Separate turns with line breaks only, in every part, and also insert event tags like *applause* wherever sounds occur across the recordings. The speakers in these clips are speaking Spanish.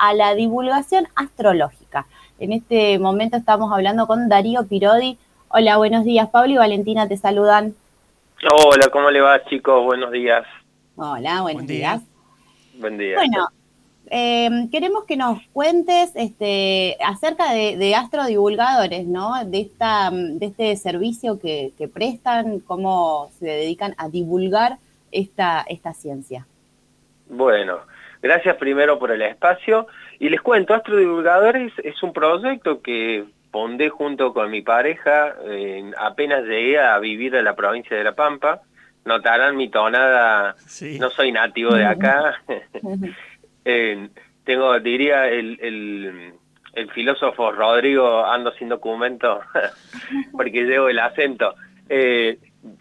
a la divulgación astrológica. En este momento estamos hablando con Darío Pirodi. Hola, buenos días. Pablo y Valentina te saludan.
Hola, ¿cómo le va, chicos? Buenos días.
Hola, buenos días.
Buen día.
Bueno, em, queremos que nos cuentes este, acerca de, astrodivulgadores, ¿no? De, esta, de este servicio que, prestan, cómo se dedican a divulgar esta, esta ciencia.
Bueno, gracias primero por el espacio. Y les cuento, Astrodivulgadores es un proyecto que fundé junto con mi pareja, apenas llegué a vivir en la provincia de La Pampa, notarán mi tonada, no soy nativo de acá, *laughs* tengo, diría, el, el, el, filósofo Rodrigo ando sin documento, *laughs* porque llevo el acento. Eh,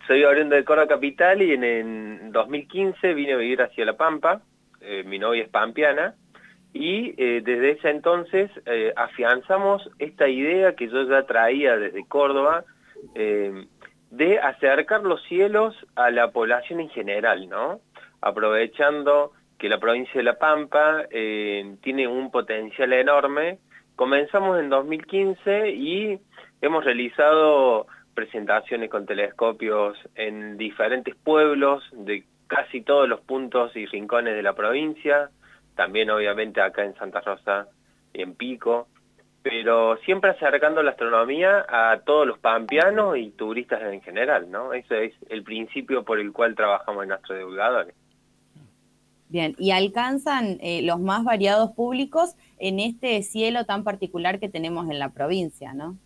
soy oriundo de Córdoba Capital y en, 2015 vine a vivir hacia La Pampa, eh, mi novia es pampeana, y eh, desde ese entonces eh, afianzamos esta idea que yo ya traía desde Córdoba de acercar los cielos a la población en general, ¿no? Aprovechando que la provincia de La Pampa tiene un potencial enorme, comenzamos en 2015 y hemos realizado presentaciones con telescopios en diferentes pueblos de casi todos los puntos y rincones de la provincia, también obviamente acá en Santa Rosa y en Pico, pero siempre acercando la astronomía a todos los pampeanos y turistas en general, ¿no? Ese es el principio por el cual trabajamos en Astrodivulgadores.
Bien, y alcanzan eh, los más variados públicos en este cielo tan particular que tenemos en la provincia, ¿no?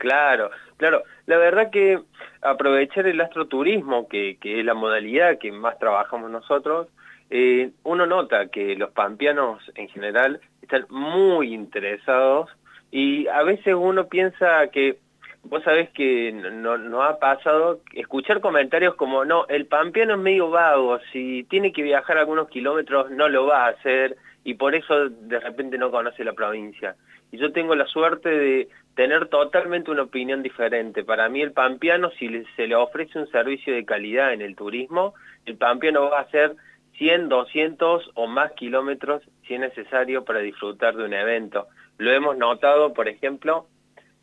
Claro, claro. La verdad que aprovechar el astroturismo, que, que es la modalidad que más trabajamos nosotros, eh, uno nota que los pampeanos en general están muy interesados y a veces uno piensa que, vos sabés que no, no ha pasado escuchar comentarios como, no, el pampeano es medio vago, si tiene que viajar algunos kilómetros no lo va a hacer y por eso de repente no conoce la provincia. Y yo tengo la suerte de tener totalmente una opinión diferente. Para mí el pampeano, si se le ofrece un servicio de calidad en el turismo, el pampeano va a ser 100, 200 o más kilómetros si es necesario para disfrutar de un evento. Lo hemos notado, por ejemplo,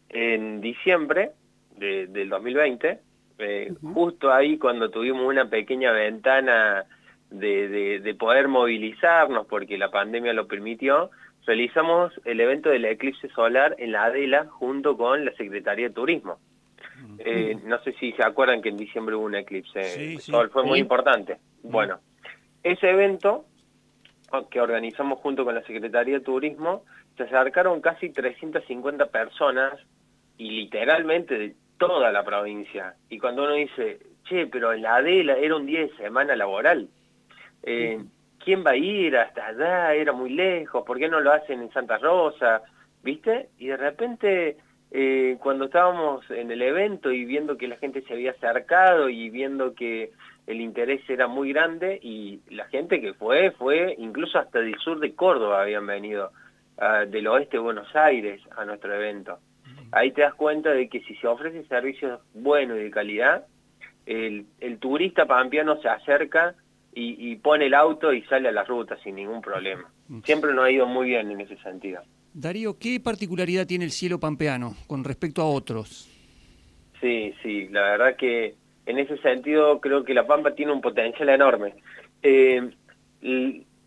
en diciembre del 2020, eh, justo ahí cuando tuvimos una pequeña ventana de, de, poder movilizarnos porque la pandemia lo permitió, realizamos el evento del eclipse solar en la Adela junto con la Secretaría de Turismo. Eh, no sé si se acuerdan que en diciembre hubo un eclipse sol, fue muy importante. Bueno, ese evento que organizamos junto con la Secretaría de Turismo, se acercaron casi 350 personas y literalmente de toda la provincia. Y cuando uno dice, che, pero en la Adela era un día de semana laboral, eh, ¿quién va a ir hasta allá? Era muy lejos, ¿por qué no lo hacen en Santa Rosa? ¿Viste? Y de repente, eh, cuando estábamos en el evento y viendo que la gente se había acercado y viendo que el interés era muy grande y la gente que fue, fue incluso hasta del sur de Córdoba habían venido, ah, del oeste de Buenos Aires a nuestro evento. Ahí te das cuenta de que si se ofrece servicios buenos y de calidad, el, turista pampeano se acerca y, pone el auto y sale a la ruta sin ningún problema. Siempre nos ha ido muy bien en ese sentido.
Darío, ¿qué particularidad tiene el cielo pampeano con respecto a otros?
Sí, sí, la verdad que en ese sentido creo que La Pampa tiene un potencial enorme. Eh,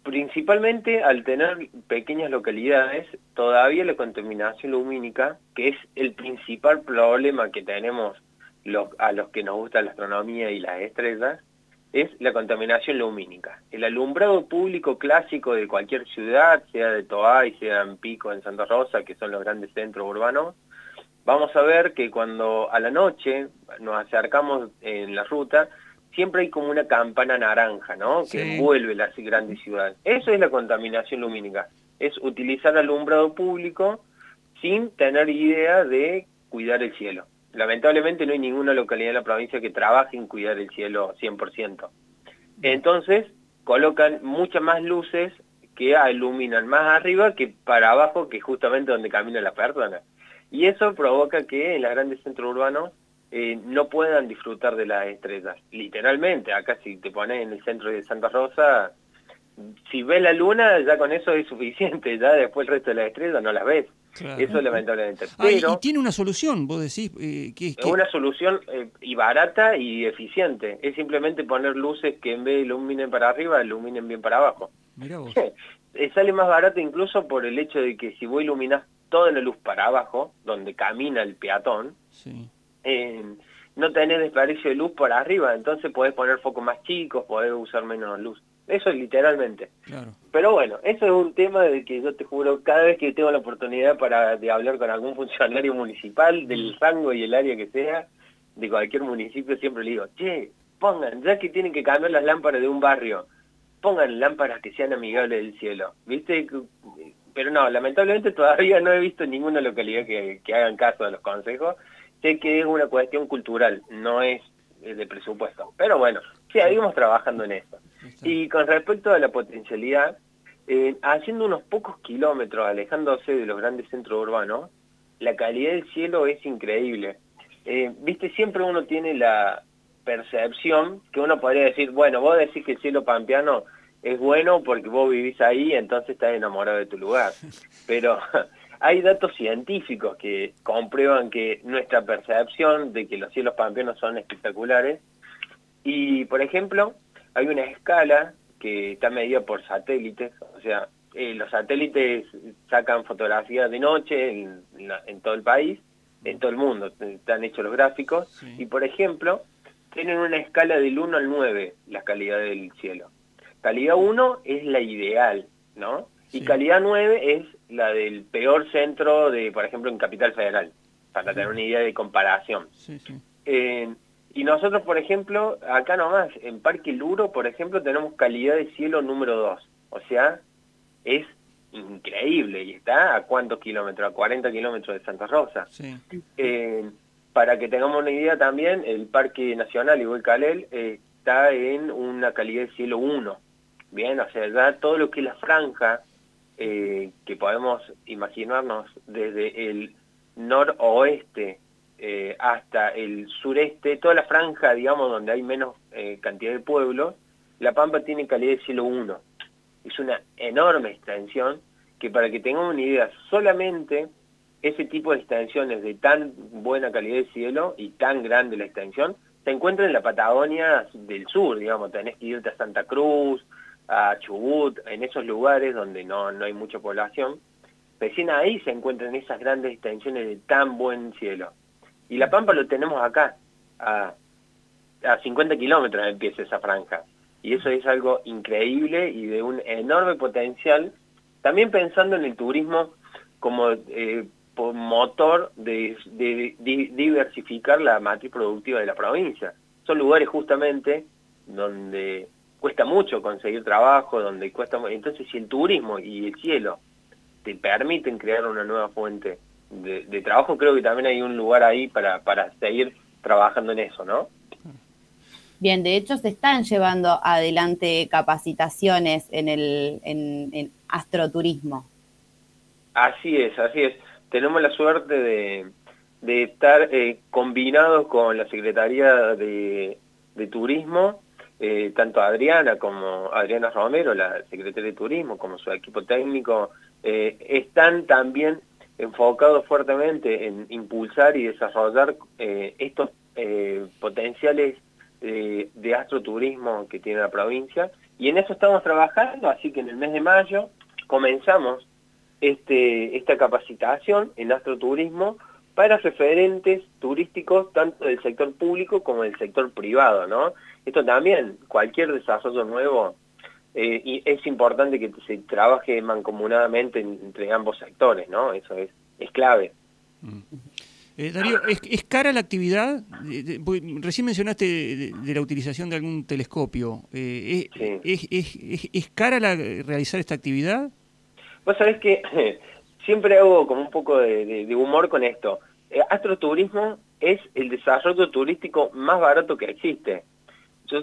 principalmente al tener pequeñas localidades, todavía la contaminación lumínica, que es el principal problema que tenemos a los que nos gusta la astronomía y las estrellas, es la contaminación lumínica. El alumbrado público clásico de cualquier ciudad, sea de Toay, sea en Pico, en Santa Rosa, que son los grandes centros urbanos, vamos a ver que cuando a la noche nos acercamos en la ruta, siempre hay como una campana naranja, ¿no? Que envuelve las grandes ciudades. Eso es la contaminación lumínica. Es utilizar alumbrado público sin tener idea de cuidar el cielo. Lamentablemente no hay ninguna localidad en la provincia que trabaje en cuidar el cielo 100%. Entonces, colocan muchas más luces que iluminan más arriba que para abajo, que justamente donde camina la persona. Y eso provoca que en los grandes centros urbanos eh, no puedan disfrutar de las estrellas. Literalmente, acá si te pones en el centro de Santa Rosa, si ves la luna, ya con eso es suficiente, ya después el resto de las estrellas no las ves. Eso lamentablemente.
Ah, Pero, y, tiene una solución, vos decís. Eh, que,
es Una solución eh, y barata y eficiente. Es simplemente poner luces que en vez de iluminen para arriba, iluminen bien para abajo.
Mirá vos. *laughs*
Eh, sale más barato incluso por el hecho de que si vos iluminás toda la luz para abajo, donde camina el peatón, no tenés desperdicio de luz por arriba, entonces podés poner focos más chicos, podés usar menos luz. Eso es literalmente. Pero bueno, eso es un tema de que yo te juro, cada vez que tengo la oportunidad para de hablar con algún funcionario municipal, del rango y el área que sea, de cualquier municipio, siempre le digo, che, pongan, ya que tienen que cambiar las lámparas de un barrio, pongan lámparas que sean amigables del cielo, ¿viste? Pero no, lamentablemente todavía no he visto ninguna localidad que, que hagan caso de los consejos. Sé que es una cuestión cultural, no es de presupuesto. Pero bueno, seguimos trabajando en eso. Y con respecto a la potencialidad, eh, haciendo unos pocos kilómetros, alejándose de los grandes centros urbanos, la calidad del cielo es increíble. Eh, viste, siempre uno tiene la percepción que uno podría decir, bueno, vos decís que el cielo pampeano es bueno porque vos vivís ahí, entonces estás enamorado de tu lugar. *laughs* Pero hay datos científicos que comprueban que nuestra percepción de que los cielos pampeanos son espectaculares y, por ejemplo, hay una escala que está medida por satélites, o sea, eh, los satélites sacan fotografías de noche en, todo el país, en todo el mundo, están hechos los gráficos, y por ejemplo, tienen una escala del 1 al 9 la calidad del cielo. Calidad 1 es la ideal, ¿no? Y calidad 9 es la del peor centro de, por ejemplo, en Capital Federal, para tener una idea de comparación. Sí. Eh, y nosotros, por ejemplo, acá nomás, en Parque Luro, por ejemplo, tenemos calidad de cielo número 2. O sea, es increíble. ¿Y está a cuántos kilómetros? A 40 kilómetros de Santa Rosa. Eh, para que tengamos una idea también, el Parque Nacional Igual eh, está en una calidad de cielo 1. Bien, o sea, ya todo lo que es la franja eh, que podemos imaginarnos desde el noroeste eh, hasta el sureste, toda la franja, digamos, donde hay menos eh, cantidad de pueblos, La Pampa tiene calidad de cielo 1. Es una enorme extensión que para que tengamos una idea, solamente ese tipo de extensiones de tan buena calidad de cielo y tan grande la extensión, se encuentra en la Patagonia del sur, digamos, tenés que irte a Santa Cruz, a Chubut, en esos lugares donde no, no hay mucha población, recién ahí se encuentran esas grandes extensiones de tan buen cielo. Y La Pampa lo tenemos acá, a, a 50 kilómetros empieza esa franja. Y eso es algo increíble y de un enorme potencial, también pensando en el turismo como eh, motor de, diversificar la matriz productiva de la provincia. Son lugares justamente donde cuesta mucho conseguir trabajo, donde cuesta... Entonces, si el turismo y el cielo te permiten crear una nueva fuente de, trabajo, creo que también hay un lugar ahí para, para seguir trabajando en eso, ¿no?
Bien, de hecho se están llevando adelante capacitaciones en el en, astroturismo.
Así es, así es. Tenemos la suerte de, de estar eh, combinados con la Secretaría de, de Turismo, eh, tanto Adriana como Adriana Romero, la Secretaria de Turismo, como su equipo técnico, eh, están también enfocado fuertemente en impulsar y desarrollar eh, estos potenciales de astroturismo que tiene la provincia y en eso estamos trabajando, así que en el mes de mayo comenzamos este, esta capacitación en astroturismo para referentes turísticos tanto del sector público como del sector privado, ¿no? Esto también, cualquier desarrollo nuevo eh, y es importante que se trabaje mancomunadamente entre ambos sectores, ¿no? Eso es, es clave.
Mm. Eh, Darío, ¿es, cara la actividad? recién mencionaste de, la utilización de algún telescopio. Eh, ¿es, es, es, cara la, realizar esta actividad?
Vos sabés que *laughs* siempre hago como un poco de, de humor con esto. astroturismo es el desarrollo turístico más barato que existe. Yo,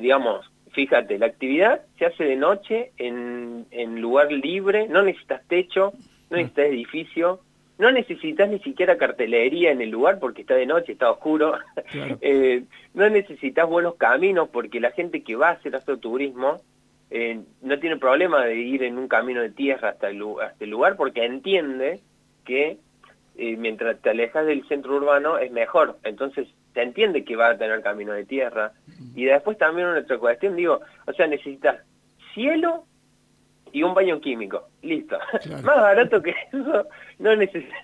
digamos, fíjate, la actividad se hace de noche en, en lugar libre, no necesitas techo, no mm. necesitas edificio, no necesitas ni siquiera cartelería en el lugar porque está de noche, está oscuro, *laughs* eh, no necesitas buenos caminos porque la gente que va a hacer astroturismo eh, no tiene problema de ir en un camino de tierra hasta el, hasta el lugar porque entiende que eh, mientras te alejas del centro urbano es mejor. Entonces se entiende que va a tener camino de tierra. Y después también una otra cuestión, digo, o sea, necesitas cielo y un baño químico. Listo. *laughs* Más barato que eso no,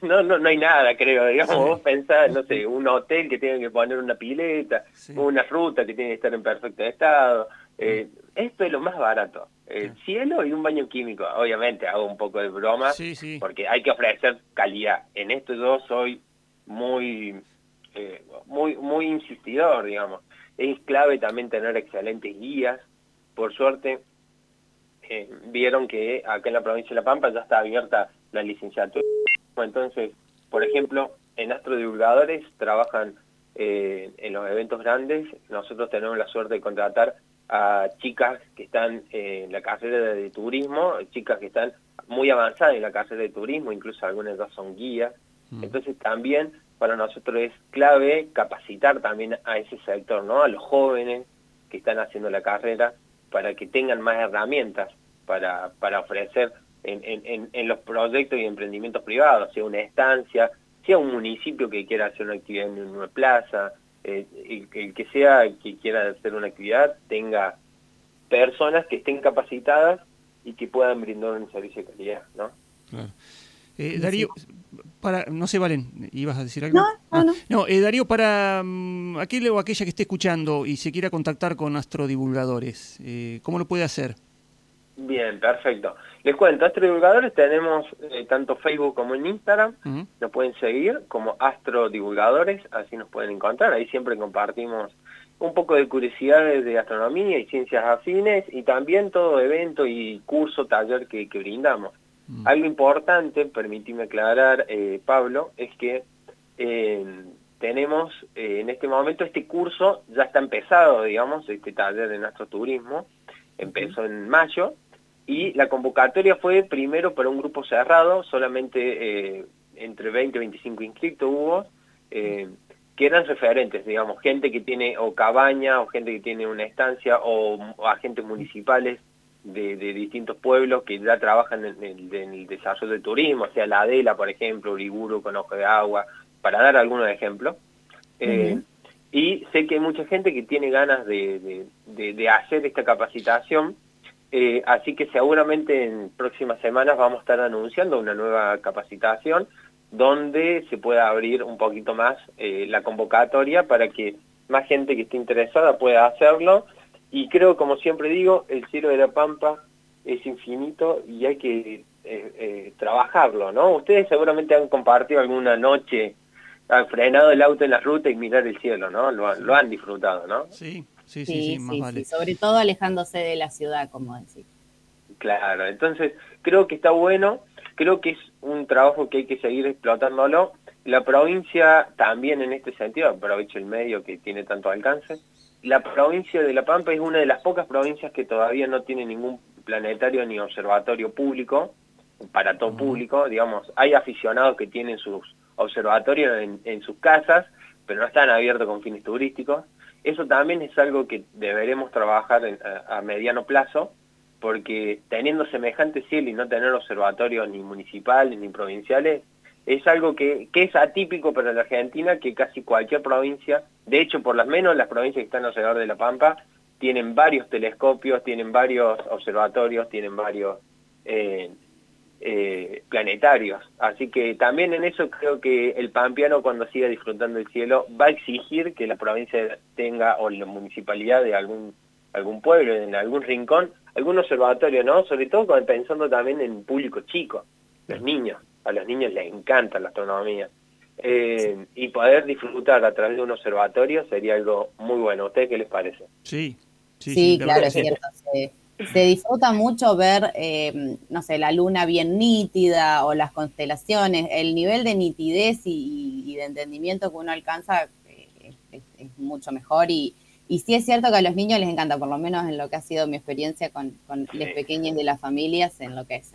no, no, no hay nada, creo. Digamos, vos pensás, no sé, un hotel que tiene que poner una pileta, una ruta que tiene que estar en perfecto estado. Eh, esto es lo más barato. El cielo y un baño químico. Obviamente hago un poco de broma porque hay que ofrecer calidad. En esto yo soy muy, muy, muy insistidor, digamos. Es clave también tener excelentes guías. Por suerte, eh, vieron que acá en la provincia de La Pampa ya está abierta la licenciatura. Entonces, por ejemplo, en Astrodivulgadores trabajan eh, en los eventos grandes. Nosotros tenemos la suerte de contratar a chicas que están en la carrera de turismo, chicas que están muy avanzadas en la carrera de turismo, incluso algunas ya son guías. Entonces también para nosotros es clave capacitar también a ese sector, ¿no? A los jóvenes que están haciendo la carrera para que tengan más herramientas para, para ofrecer en, en, en los proyectos y emprendimientos privados, sea una estancia, sea un municipio que quiera hacer una actividad en una plaza, eh, el, que sea que quiera hacer una actividad tenga personas que estén capacitadas y que puedan brindar un servicio de calidad, ¿no?
Eh, Darío, para, no sé, Valen, ¿ibas a decir algo?
No, no,
ah, no. Eh, Darío, para um, aquel o aquella que esté escuchando y se quiera contactar con Astrodivulgadores, eh, ¿cómo lo puede hacer?
Bien, perfecto. Les cuento, Astro Divulgadores tenemos eh, tanto Facebook como en Instagram, nos pueden seguir como Astro Divulgadores, así nos pueden encontrar, ahí siempre compartimos un poco de curiosidades de astronomía y ciencias afines y también todo evento y curso, taller que, brindamos. Algo importante, permíteme aclarar, eh, Pablo, es que eh, tenemos en este momento este curso, ya está empezado, digamos, este taller de astroturismo, empezó en mayo, y la convocatoria fue primero para un grupo cerrado, solamente eh, entre 20 y 25 inscritos hubo, eh, que eran referentes, digamos, gente que tiene o cabaña, o gente que tiene una estancia, o, agentes municipales de, distintos pueblos que ya trabajan en el, desarrollo del turismo, o sea, la Adela, por ejemplo, Uriburu con Ojo de Agua, para dar algunos ejemplos. Eh, y sé que hay mucha gente que tiene ganas de, de hacer esta capacitación, eh, así que seguramente en próximas semanas vamos a estar anunciando una nueva capacitación donde se pueda abrir un poquito más eh, la convocatoria para que más gente que esté interesada pueda hacerlo. Y creo, como siempre digo, el cielo de la Pampa es infinito y hay que eh, trabajarlo, ¿no? Ustedes seguramente han compartido alguna noche, han frenado el auto en la ruta y mirar el cielo, ¿no? Lo, lo han disfrutado, ¿no?
Sí, Sí, sí,
sí, sobre todo alejándose de la ciudad, como decir.
Claro, entonces creo que está bueno, creo que es un trabajo que hay que seguir explotándolo. La provincia también en este sentido, aprovecho el medio que tiene tanto alcance, la provincia de La Pampa es una de las pocas provincias que todavía no tiene ningún planetario ni observatorio público, para todo público, digamos, hay aficionados que tienen sus observatorios en, en sus casas, pero no están abiertos con fines turísticos. Eso también es algo que deberemos trabajar a, mediano plazo, porque teniendo semejante cielo y no tener observatorios ni municipales ni provinciales, es algo que, es atípico para la Argentina, que casi cualquier provincia, de hecho por lo menos las provincias que están alrededor de La Pampa, tienen varios telescopios, tienen varios observatorios, tienen varios eh, eh, planetarios. Así que también en eso creo que el pampeano cuando siga disfrutando el cielo va a exigir que la provincia tenga o la municipalidad de algún algún pueblo, en algún rincón, algún observatorio, ¿no? Sobre todo pensando también en público chico, los niños. A los niños les encanta la astronomía. Eh, y poder disfrutar a través de un observatorio sería algo muy bueno. ¿A ustedes qué les parece?
Sí,
sí, sí, claro, es cierto se disfruta mucho ver, eh, no sé, la luna bien nítida o las constelaciones, el nivel de nitidez y, de entendimiento que uno alcanza eh, es, mucho mejor y, y sí es cierto que a los niños les encanta, por lo menos en lo que ha sido mi experiencia con, con los pequeños de las familias, en lo que es.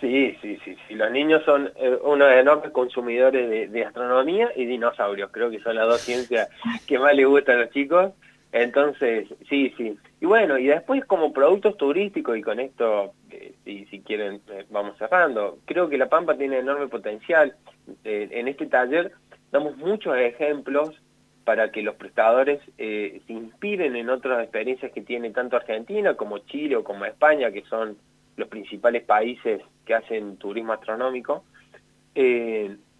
Sí, sí, sí, sí. Los niños son eh, unos enormes consumidores de, astronomía y dinosaurios. Creo que son las dos ciencias que más les gustan a los chicos. Entonces, sí, sí. Y bueno, y después como productos turísticos, y con esto, eh, si, quieren, eh, vamos cerrando, creo que La Pampa tiene enorme potencial. Eh, en este taller damos muchos ejemplos para que los prestadores se inspiren en otras experiencias que tiene tanto Argentina como Chile o como España, que son los principales países que hacen turismo astronómico.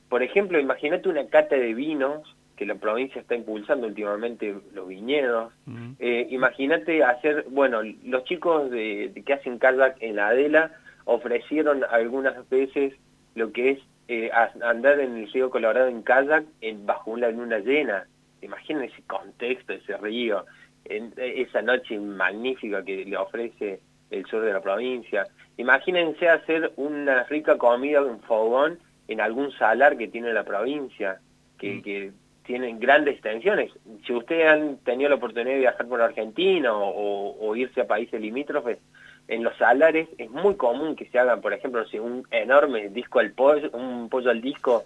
por ejemplo, imagínate una cata de vinos que la provincia está impulsando últimamente los viñedos. Eh, imagínate hacer, bueno, los chicos de, que hacen kayak en la Adela ofrecieron algunas veces lo que es eh, andar en el río Colorado en kayak en, bajo una luna llena. Imaginen ese contexto, ese río, en, esa noche magnífica que le ofrece el sur de la provincia. Imagínense hacer una rica comida en fogón en algún salar que tiene la provincia, que, que tienen grandes extensiones. Si ustedes han tenido la oportunidad de viajar por Argentina o, irse a países limítrofes, en los salares es muy común que se hagan, por ejemplo, un enorme disco al pollo, un pollo al disco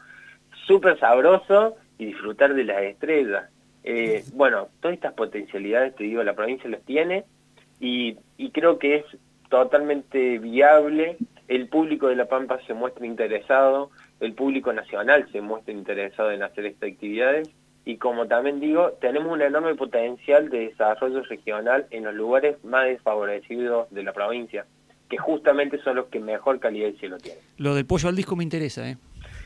súper sabroso y disfrutar de las estrellas. Eh, bueno, todas estas potencialidades, te digo, la provincia las tiene y, y creo que es totalmente viable. El público de La Pampa se muestra interesado, el público nacional se muestra interesado en hacer estas actividades y como también digo, tenemos un enorme potencial de desarrollo regional en los lugares más desfavorecidos de la provincia, que justamente son los que mejor calidad de cielo tienen.
Lo del pollo al disco me interesa, ¿eh?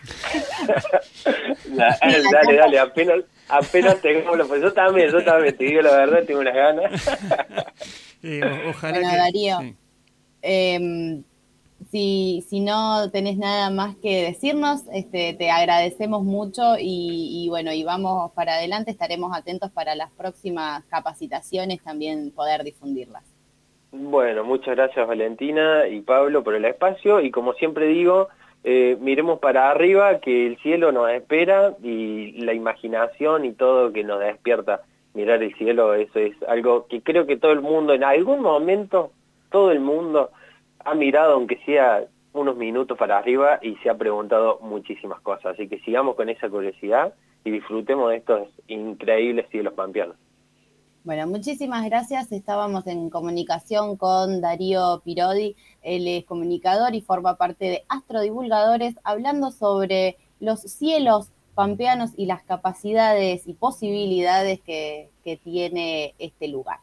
*laughs*
dale, dale, apenas, apenas tengamos pues yo también, yo también, te digo la verdad, tengo unas ganas. *laughs*
ojalá que, Darío, em, si, si no tenés nada más que decirnos, este, te agradecemos mucho y, bueno, y vamos para adelante, estaremos atentos para las próximas capacitaciones también poder difundirlas.
Bueno, muchas gracias Valentina y Pablo por el espacio y como siempre digo, eh, miremos para arriba que el cielo nos espera y la imaginación y todo que nos despierta mirar el cielo, eso es algo que creo que todo el mundo en algún momento, todo el mundo ha mirado aunque sea unos minutos para arriba y se ha preguntado muchísimas cosas. Así que sigamos con esa curiosidad y disfrutemos de estos increíbles cielos pampeanos.
Bueno, muchísimas gracias. Estábamos en comunicación con Darío Pirodi, él es comunicador y forma parte de Astrodivulgadores, hablando sobre los cielos pampeanos y las capacidades y posibilidades que, que tiene este lugar.